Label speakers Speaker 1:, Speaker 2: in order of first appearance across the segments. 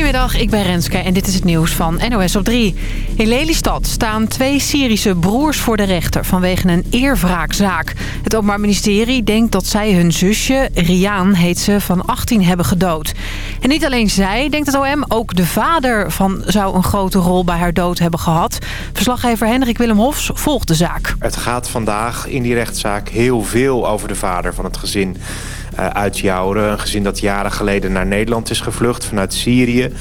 Speaker 1: Goedemiddag, ik ben Renske en dit is het nieuws van NOS op 3. In Lelystad staan twee Syrische broers voor de rechter vanwege een eerwraakzaak. Het Openbaar Ministerie denkt dat zij hun zusje, Riaan heet ze, van 18 hebben gedood. En niet alleen zij, denkt het OM, ook de vader van zou een grote rol bij haar dood hebben gehad. Verslaggever Hendrik Willem Hofs volgt de zaak.
Speaker 2: Het gaat vandaag in die rechtszaak heel veel over de vader van het gezin uit Jouren. Een gezin dat jaren geleden naar Nederland is gevlucht vanuit Syrië.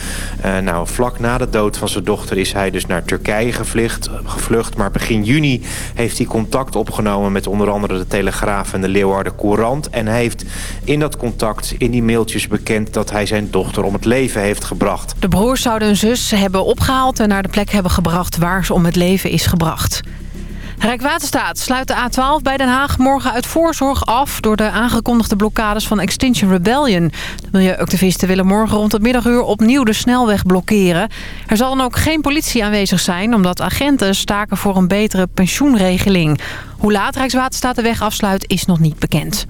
Speaker 2: Uh, nou, vlak na de dood van zijn dochter is hij dus naar Turkije gevlucht, gevlucht. Maar begin juni heeft hij contact opgenomen met onder andere de Telegraaf en de Leeuwarden Courant. En heeft in dat contact, in die mailtjes bekend dat hij zijn dochter om het leven heeft gebracht.
Speaker 1: De broers zouden hun zus hebben opgehaald en naar de plek hebben gebracht waar ze om het leven is gebracht. Rijkswaterstaat sluit de A12 bij Den Haag morgen uit voorzorg af... door de aangekondigde blokkades van Extinction Rebellion. De milieuactivisten willen morgen rond het middaguur opnieuw de snelweg blokkeren. Er zal dan ook geen politie aanwezig zijn... omdat agenten staken voor een betere pensioenregeling. Hoe laat Rijkswaterstaat de weg afsluit is nog niet bekend.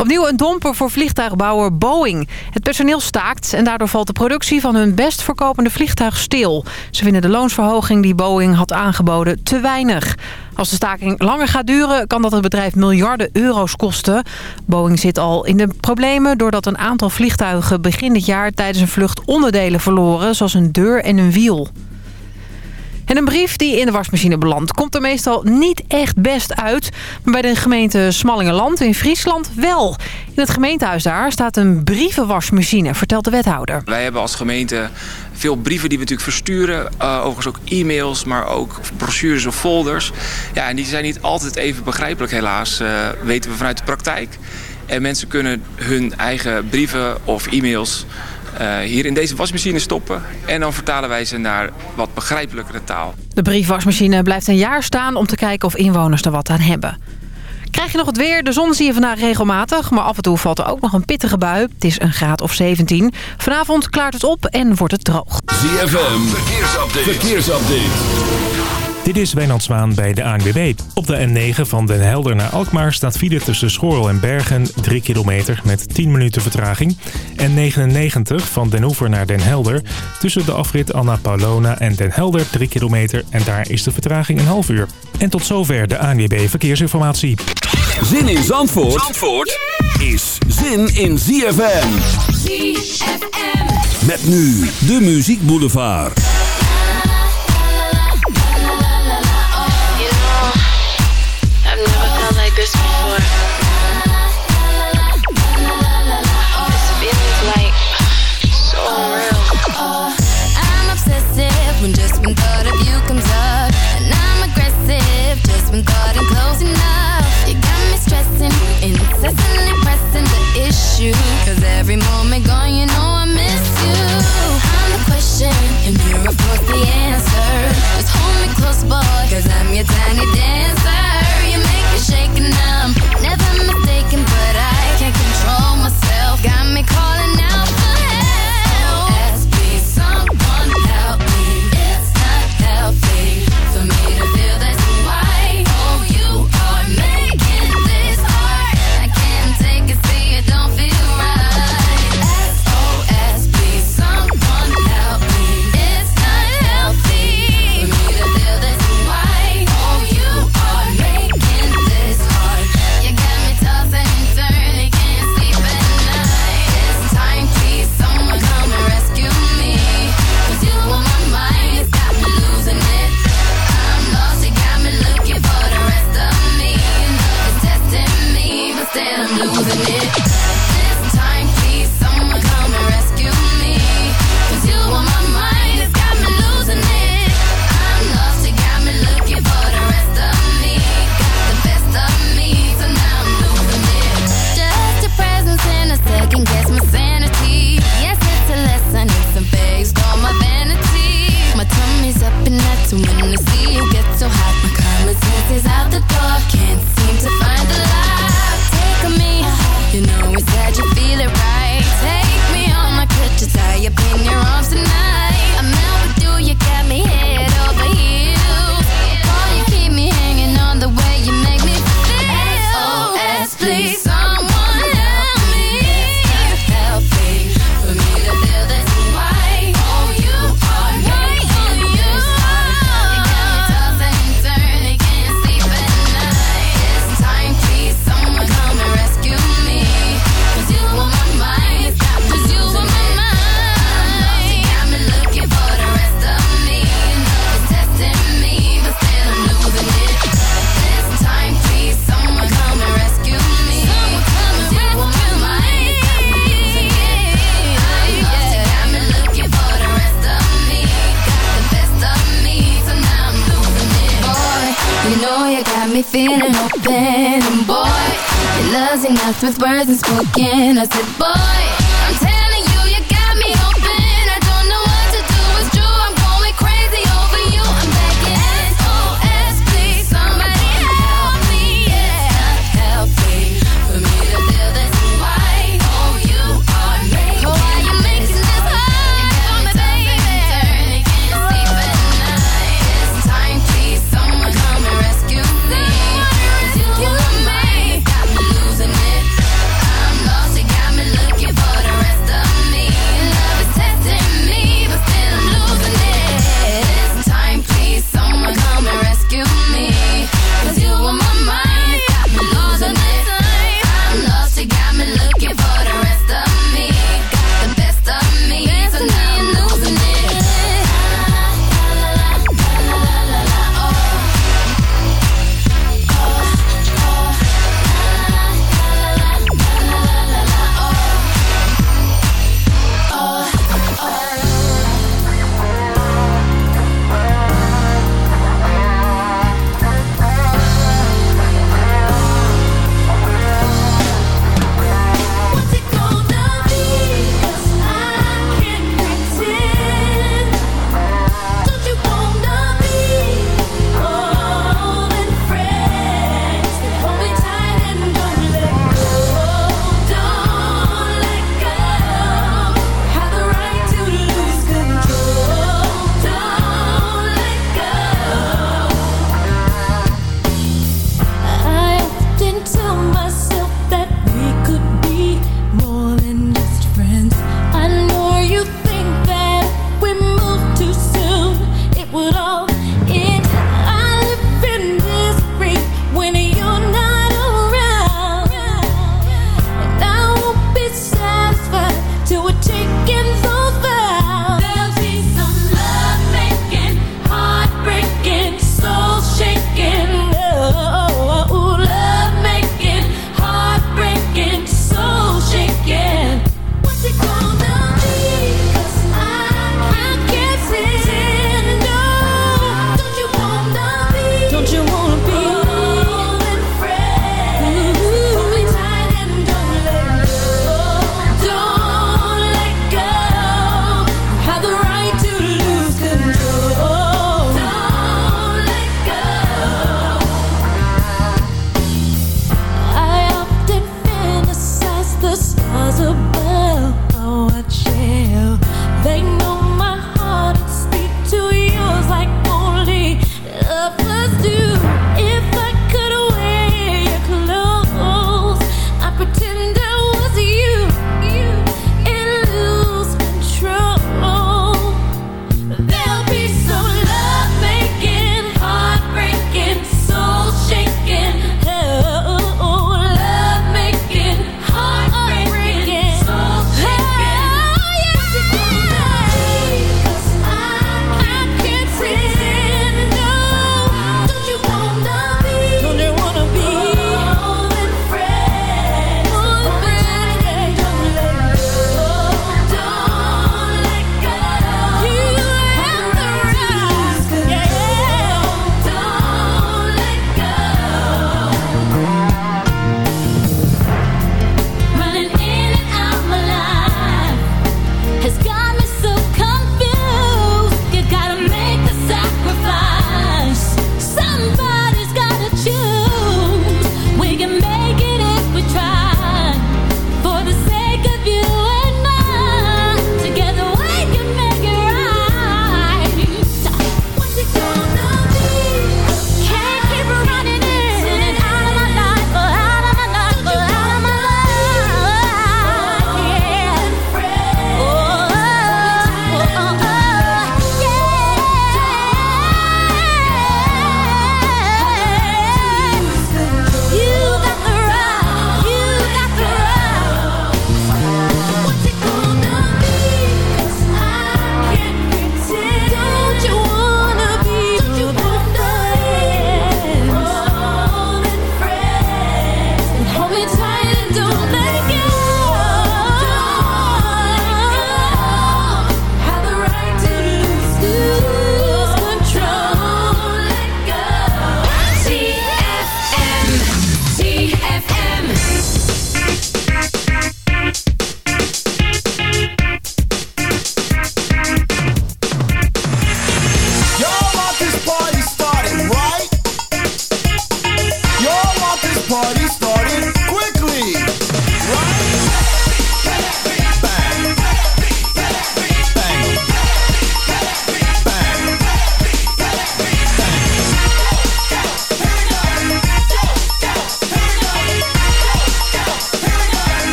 Speaker 1: Opnieuw een domper voor vliegtuigbouwer Boeing. Het personeel staakt en daardoor valt de productie van hun best verkopende vliegtuig stil. Ze vinden de loonsverhoging die Boeing had aangeboden te weinig. Als de staking langer gaat duren, kan dat het bedrijf miljarden euro's kosten. Boeing zit al in de problemen doordat een aantal vliegtuigen begin dit jaar tijdens een vlucht onderdelen verloren, zoals een deur en een wiel. En een brief die in de wasmachine belandt komt er meestal niet echt best uit. Maar bij de gemeente Smallingenland in Friesland wel. In het gemeentehuis daar staat een brievenwasmachine, vertelt de wethouder.
Speaker 3: Wij hebben als gemeente veel brieven die we natuurlijk versturen. Uh, overigens ook e-mails, maar ook brochures of folders. Ja, en die zijn niet altijd even begrijpelijk helaas, uh, weten we vanuit de praktijk. En mensen kunnen hun eigen brieven of e-mails uh, hier in deze wasmachine stoppen. En dan vertalen wij ze naar wat begrijpelijkere taal.
Speaker 1: De briefwasmachine blijft een jaar staan om te kijken of inwoners er wat aan hebben. Krijg je nog het weer? De zon zie je vandaag regelmatig, maar af en toe valt er ook nog een pittige bui. Het is een graad of 17. Vanavond klaart het op en wordt het droog.
Speaker 4: ZFM, verkeersupdate. verkeersupdate.
Speaker 5: Dit is Wijnand Zwaan bij de ANWB. Op de N9 van Den Helder naar Alkmaar staat file tussen Schorl en Bergen 3 kilometer met 10 minuten vertraging. En 99 van Den Hoever naar Den Helder tussen de afrit Anna Paulona en Den Helder 3 kilometer. En daar is de vertraging een half uur. En tot zover de ANWB Verkeersinformatie.
Speaker 4: Zin in Zandvoort, Zandvoort is zin in ZFM. ZFM. Met nu de Muziek Boulevard.
Speaker 6: Of course the answer. Just hold me close, boy, cause I'm your tiny dancer got me feeling open. And boy, your love's enough with words and spoken. I said, boy.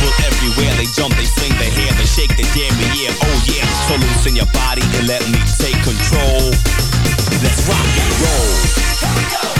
Speaker 7: People everywhere, they jump, they swing their hair, they shake their damn yeah, oh yeah. So loosen your body and let me take control. Let's rock and roll. Whether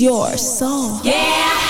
Speaker 7: Your soul.
Speaker 8: Yeah.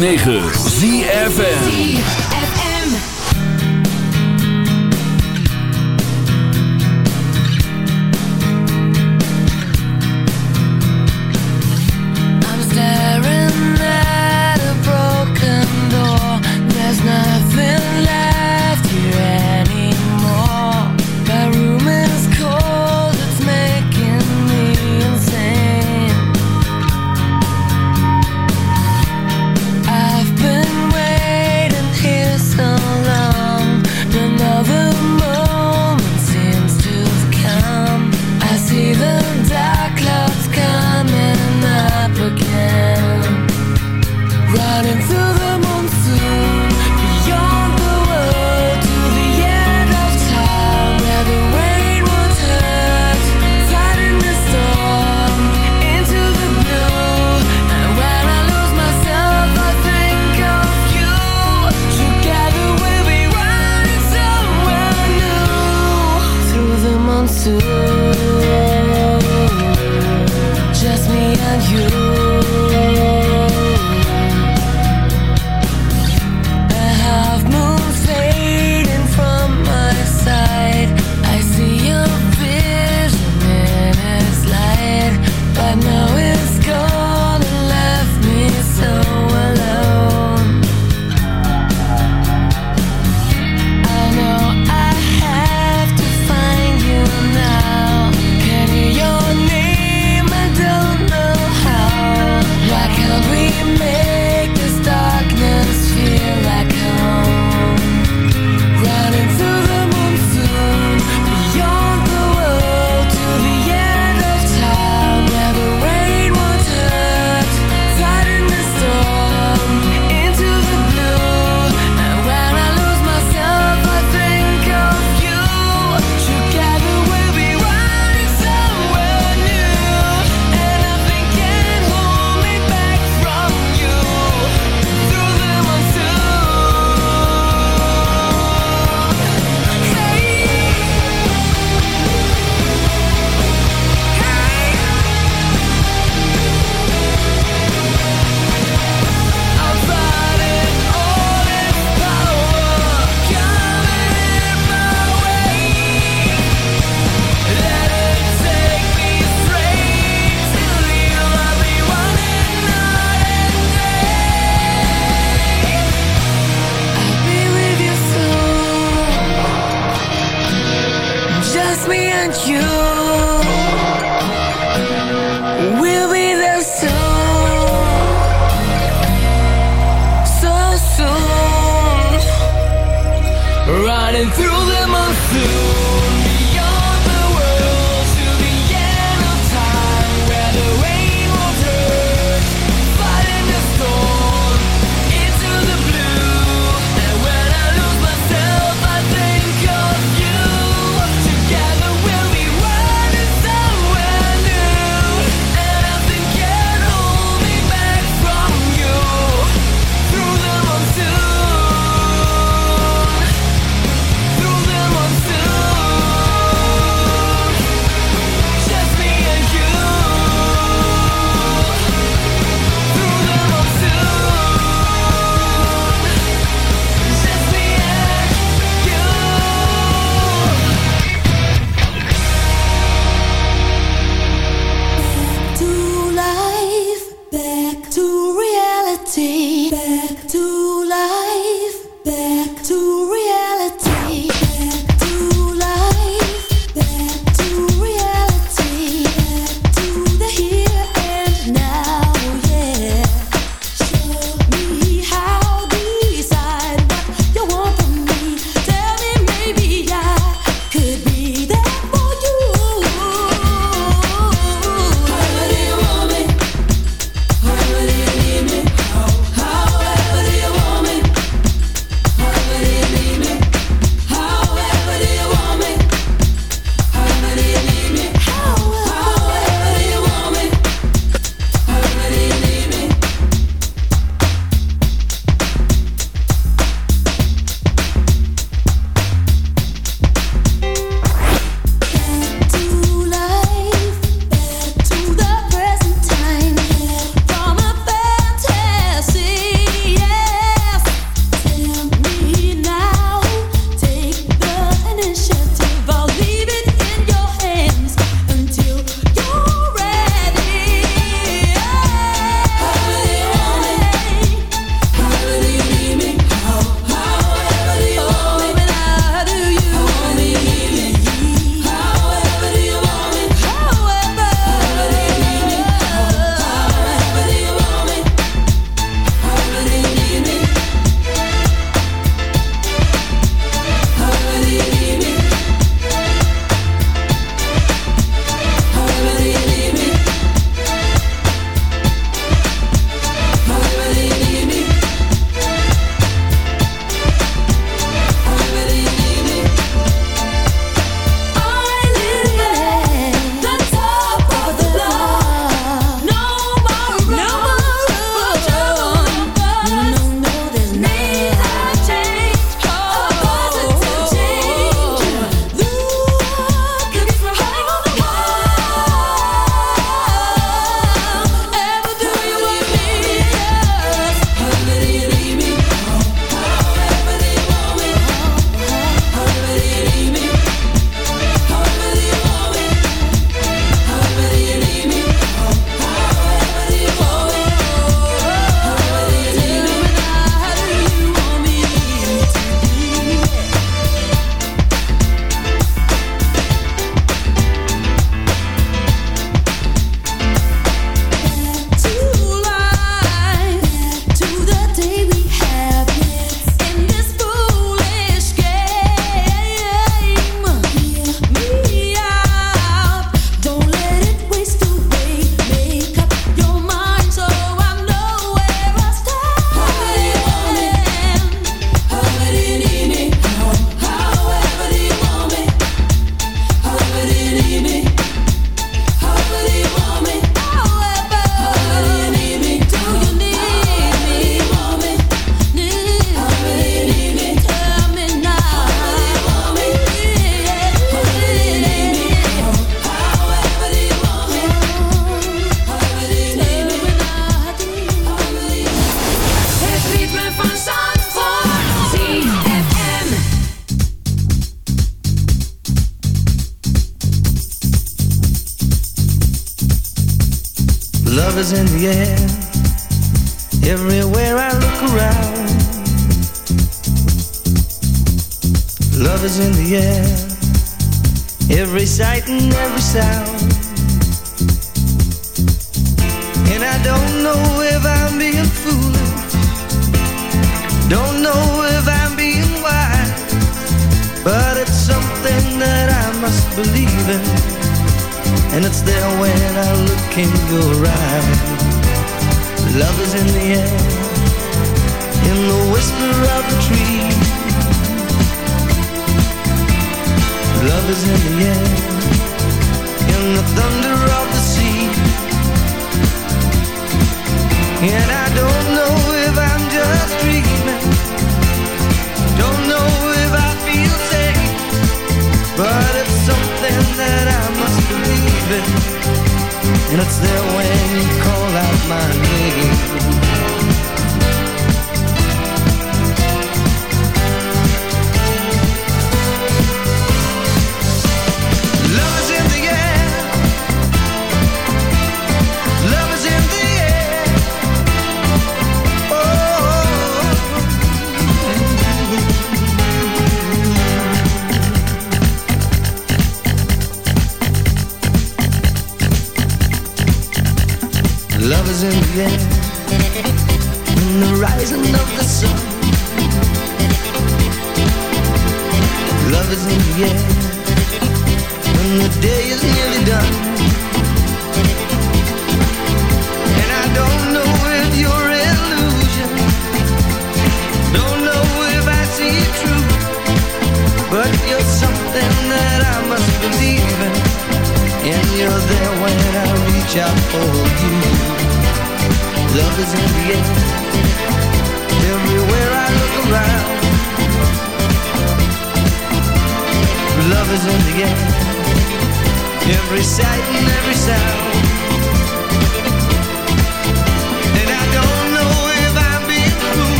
Speaker 4: 106.9 ZFN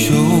Speaker 9: Show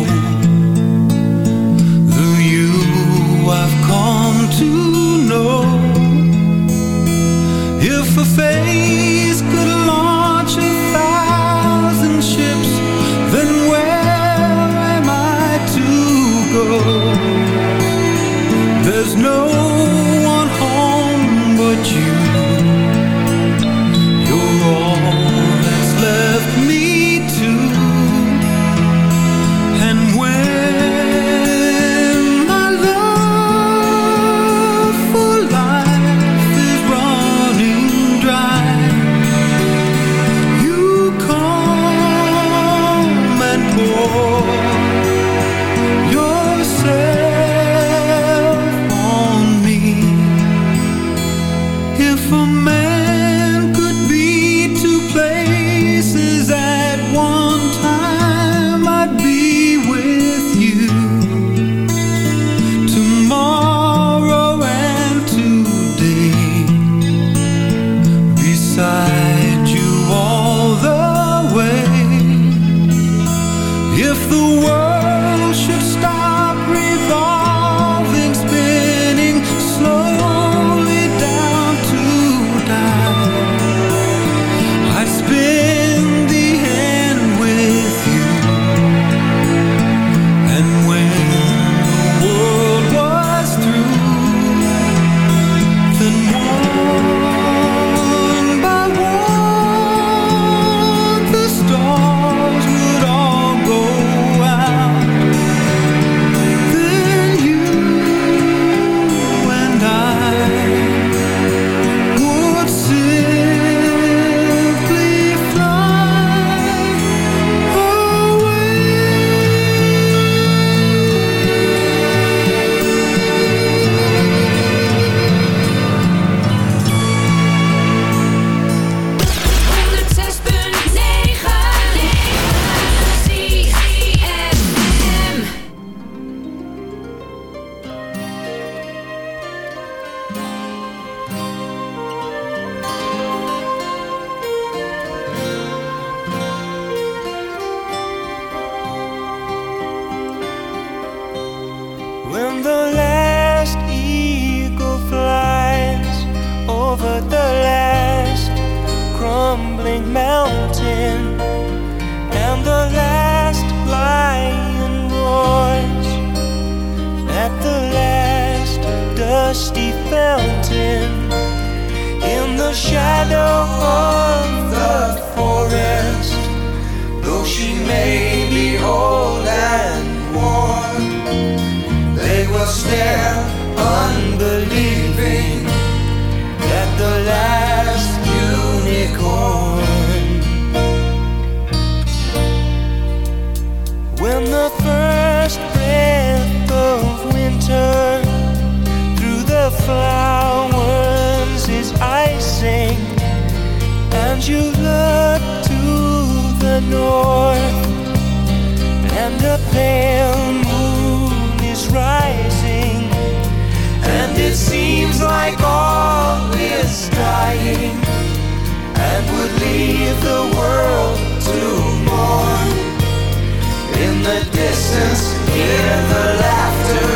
Speaker 10: distance, hear the laughter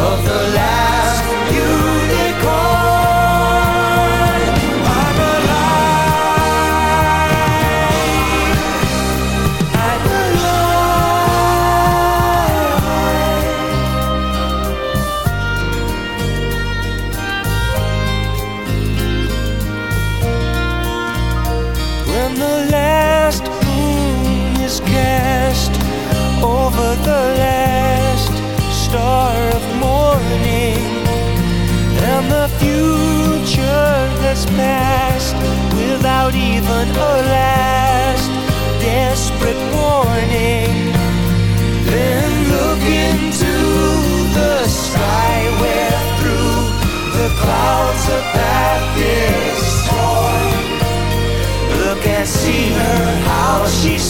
Speaker 10: of the last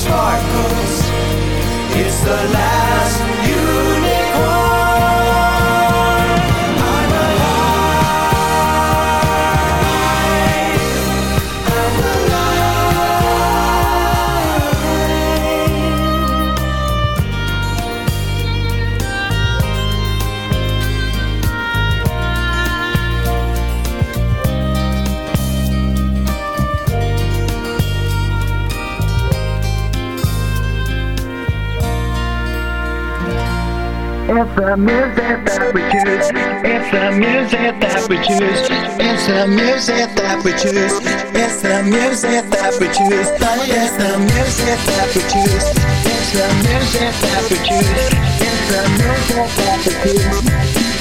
Speaker 10: sparkles. It's the last
Speaker 11: It's the music that we choose. It's the music that we choose. It's the music that we choose. It's the music that we choose. It's the music that we choose. It's the music that we choose. It's the music that we choose.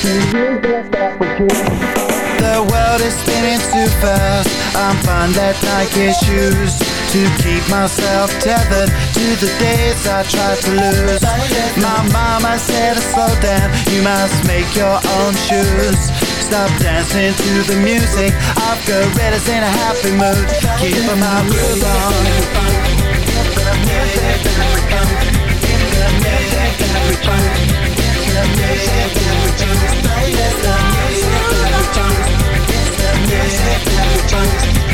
Speaker 11: The music that we choose.
Speaker 10: The world is spinning too fast. I'm fine that Nike shoes to keep myself tethered to the days I tried to lose. My mama said slow down. You must make your own shoes. Stop dancing to the music. I've got gorillas in a happy mood. Keep my groove on. There's a monkey in the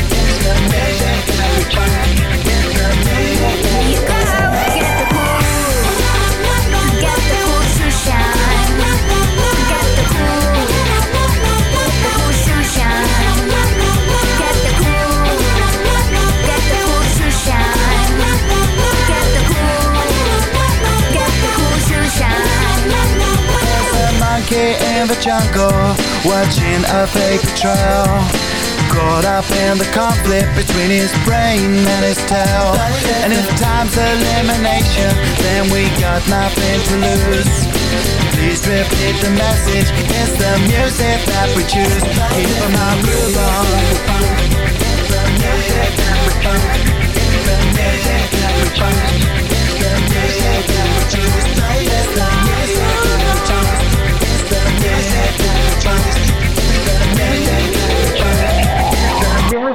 Speaker 10: jungle watching a fake trail. Caught up in the conflict between his brain and his tail. And if time's elimination, then we got nothing to lose. Please repeat the message. It's the music that we choose. Keep on our groove on. The music that we choose. The music that we choose. The music that we choose.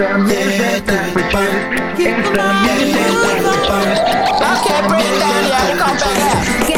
Speaker 12: I can't break down here. Come back
Speaker 13: here.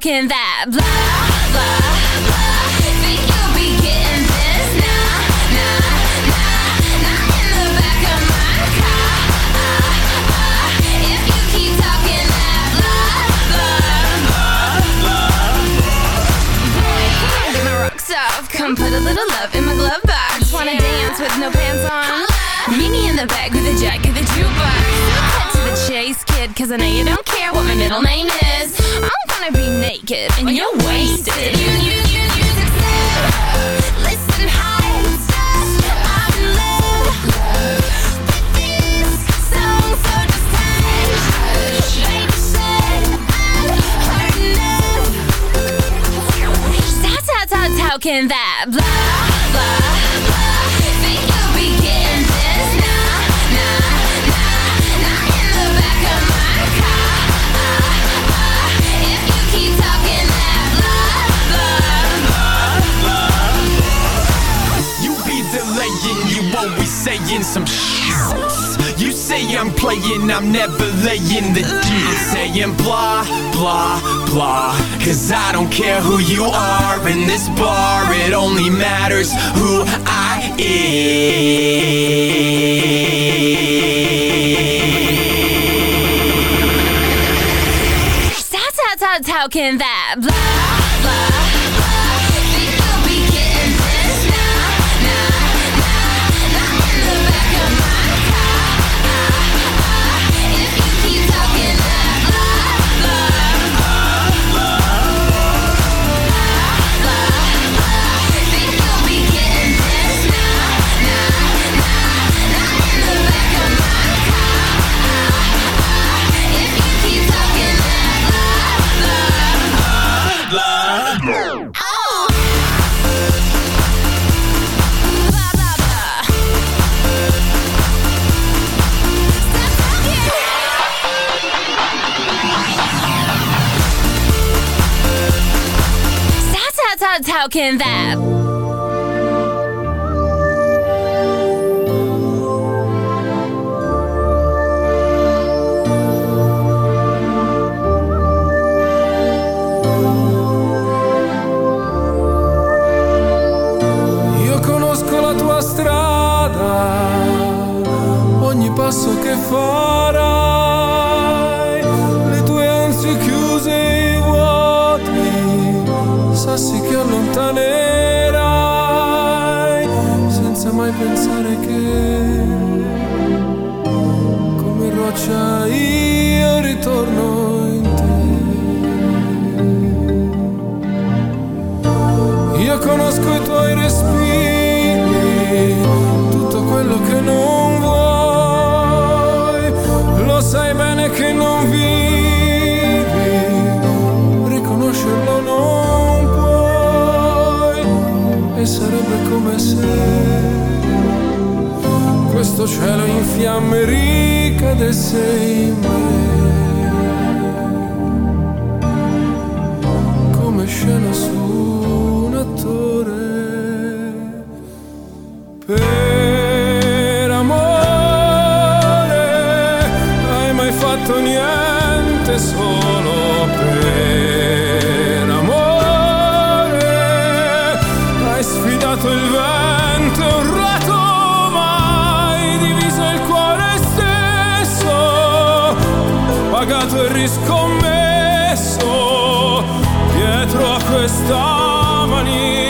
Speaker 13: can that blah blah blah? Think you'll be getting this? Nah, nah, nah, nah. In the back of my car. Ah, ah. If you keep talking that blah blah blah. Boy, come get my rocks off. Come put a little love in my glove box. Wanna dance with no pants on? Meet me in the back with a jack of the jukebox. Cut to the chase, kid, cause I know you don't care what my middle name is. Gonna be naked and you're wasted.
Speaker 6: You, you, you, you said, listen high, I'm in love with this song, so just hush. Baby said I've heard enough.
Speaker 13: How, how, how, how can that blah blah blah?
Speaker 14: Saying some shit. You say I'm playing, I'm never laying the deal. I'm Saying blah, blah, blah. Cause I don't care who you are in this bar, it only matters who I am.
Speaker 13: Can that blah Can that.
Speaker 15: Pagato e riscommesso dietro a questa mania